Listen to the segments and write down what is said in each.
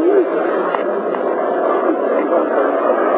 Thank you.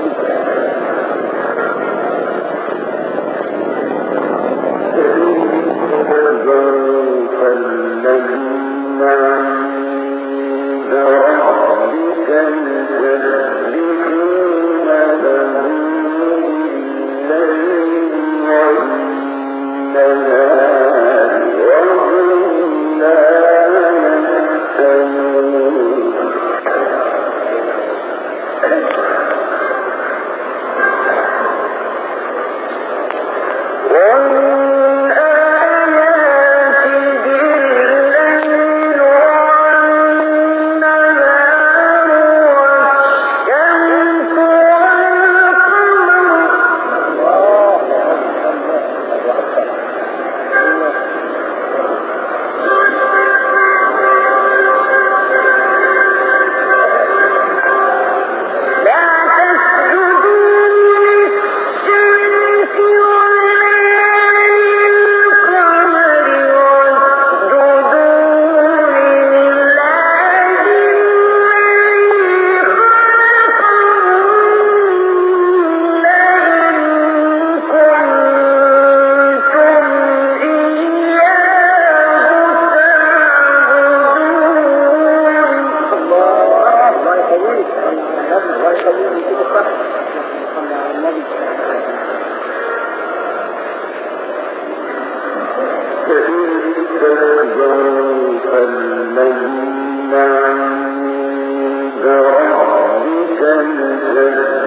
Morgan. من عند ربك نزل